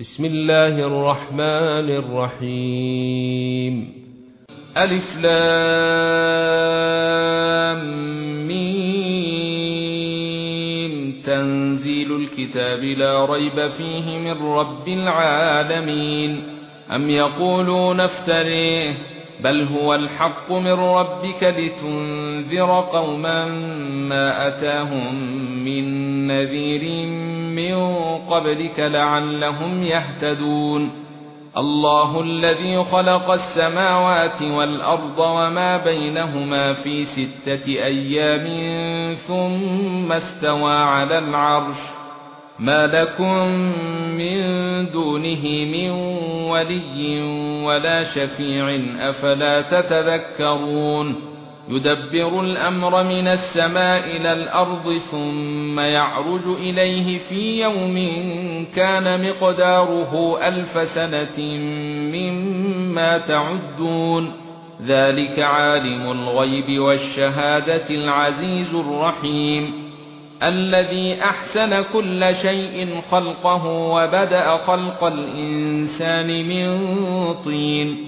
بسم الله الرحمن الرحيم. ألف لام ميم. تنزيل الكتاب لا ريب فيه من رب العالمين. أم يقولون افتريه. بل هو الحق من ربك لتنذر قوما ما أتاهم من نذير من قبلك لعلهم يهتدون. الله الذي خلق السماوات والأرض وما بينهما في ستة أيام ثم استوى على العرش. ما لكم من دونه من ولي ولا شفيع أفلا تتذكرون. يدبر الأمر من السماء إلى الأرض ثم يعرج إليه في يوم كان مقداره ألف سنة مما تعدون. ذلك عالم الغيب والشهادة العزيز الرحيم. الذي أحسن كل شيء خلقه وبدأ خلق الإنسان من طين.